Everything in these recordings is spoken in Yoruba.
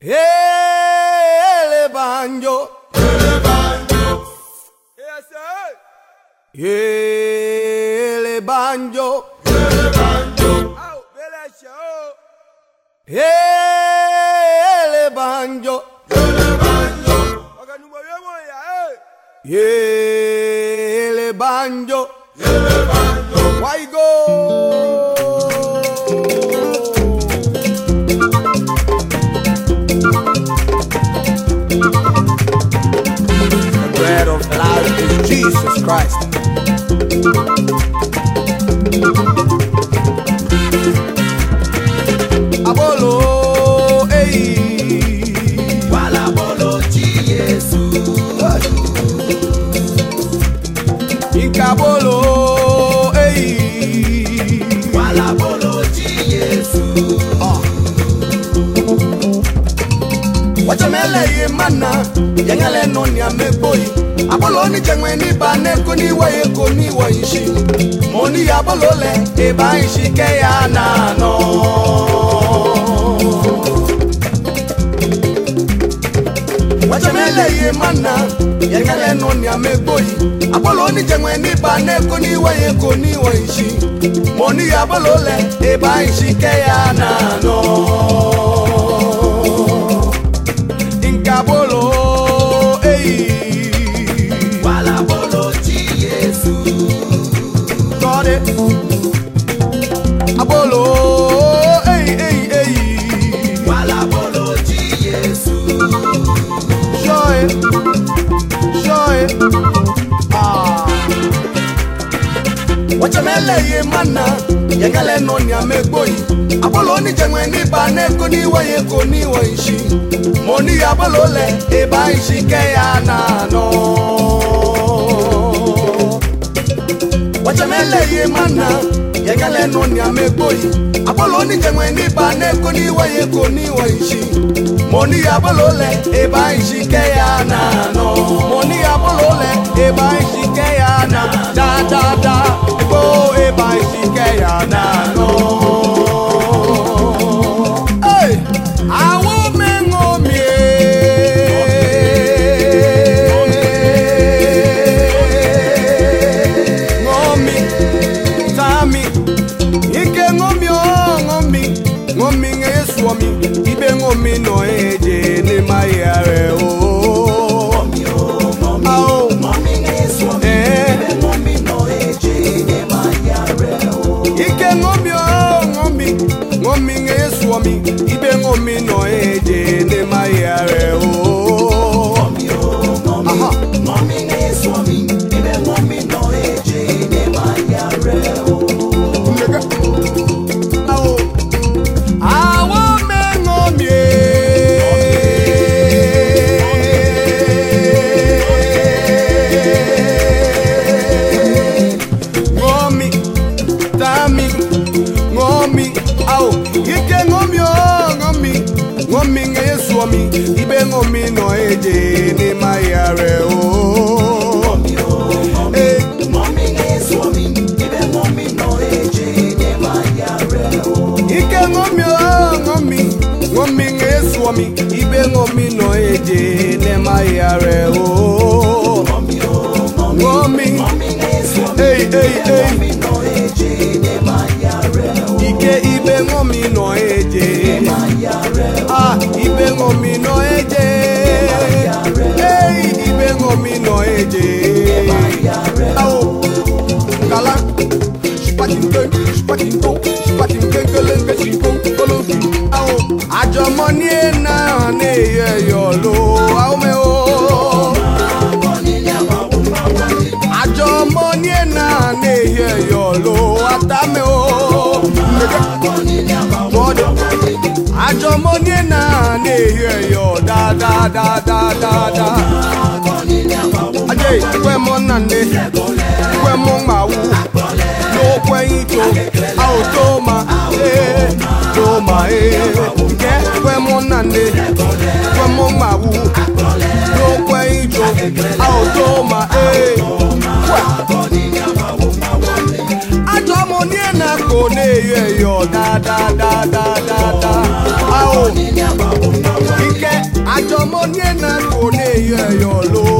Elebanjo Elebanjo Yes sir Elebanjo Elebanjo Au bele show Elebanjo Elebanjo Oga numa yemo ya eh Elebanjo Elebanjo Jesus Christ. nele ye mana yengele no ni ameboi abolo ni jengwe ni ba ne ko ni wa ye ko ni wa ishi mo ni abolo le e ba ishi ke ya na no wajamele ye mana yengele no ni ameboi abolo ni jengwe ni ba ne ko ni wa ye ko ni mo ni abolo le e ba ishi ke ya na Walabolo, hey. Walabolo ti Yesu. Tọ́de. Abolo, hey, hey, hey. Walabolo ti Yesu. Joy, joy, ah. Wachamele ye mana, yegale no ni amegboyi abolo onijẹmọ ẹni ba n'eko n'iwọ yẹ ko n'iwọ nṣi mo ní abolo lẹ ìbá nṣi kẹyà nànà. wọ́chẹ̀mẹ́lẹ̀ yé má na yẹ̀kẹ́lẹ́ nù ní amẹ́gbó yìí abolo onijẹmọ ẹni ba n'eko n'iwọ yẹ ko n'iwọ nṣi mo ní abolo lẹ ìbá nṣi kẹyà nànà. ng'omi ibe ng'omi nọ eje n'ịma ya re o ike ng'omi o ng'omi ng'omi ng'esuomi ibe ng'omi nọ eje n'ịma ya re o ng'omi ei ei ei gómìnà èjè. kala ṣùpàtì ń gbé ṣùpàtì ń gbó ṣùpàtì ń gbé gbéléńgbé sí gbó gbólóhùn. àjọmọ́ ní ẹ̀nà ní ẹ̀yọ̀ ló àwọn mẹ́wọ́. àjọmọ́ ní ẹ̀nà ní ẹ̀yọ̀ ló àtàmẹ́wọ́. àjọmọ́ ní ẹ̀nà ní ẹ̀yọ̀ dáadáa dáadáa dáadáa kwe mo nande, kwe mo ngbawu, lo kwe ito, a o to ma, eh, to ma eh. kwe mo nande, kwe mo ngbawu, lo kwe ito, a o to ma kwe Ajo mo ni ena ko ne ye yo da da da da da da. Awo, ike ajo mo ni ena ko ne ye yo lo.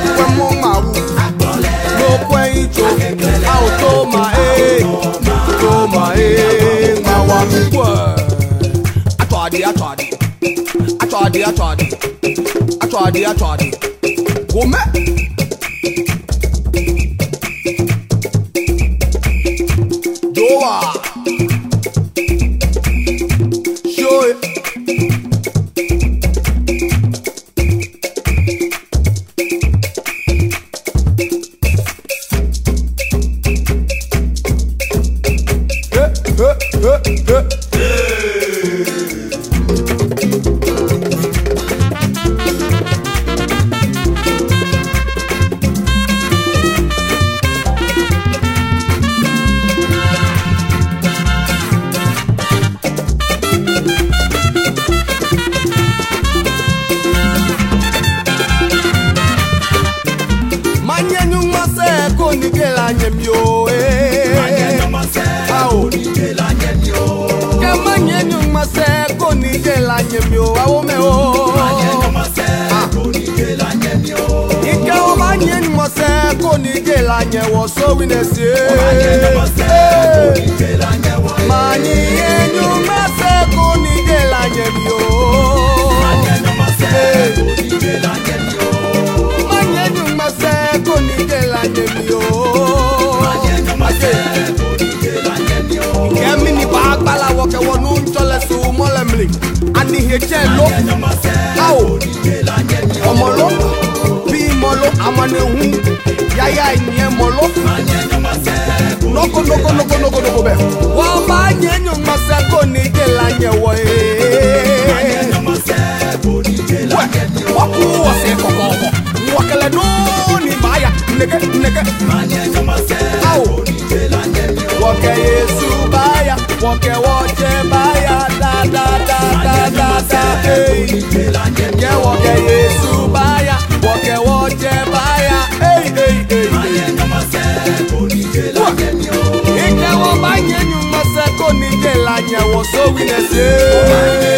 atwade atwade atwade atwade atwade atwade gome. o awo mɛ o. Ah. ike o ma nye numɔsɛ ko ni je la nye wɔ sowi ne se. Eh. ma nye numɔsɛ ko ni la nye mi o. oyè jẹ́ ló a ò ọmọ ló bí mọ ló amanehun yáyá ìyẹn mọ ló nogonogonogonogonogo bẹ. wọ́n bá yẹn yàn mọ̀sẹ̀ kò ní jẹ́ la yẹn wọ̀ ee. wọ́n kú ọ̀sẹ̀ kọ̀kọ̀ọ̀kọ̀ wọ̀kẹ̀lẹ̀ dùn ní báyà nege nege. a ò wọ̀kẹ̀ yéésù báyà wọ̀kẹ̀ wọ́. so we na say.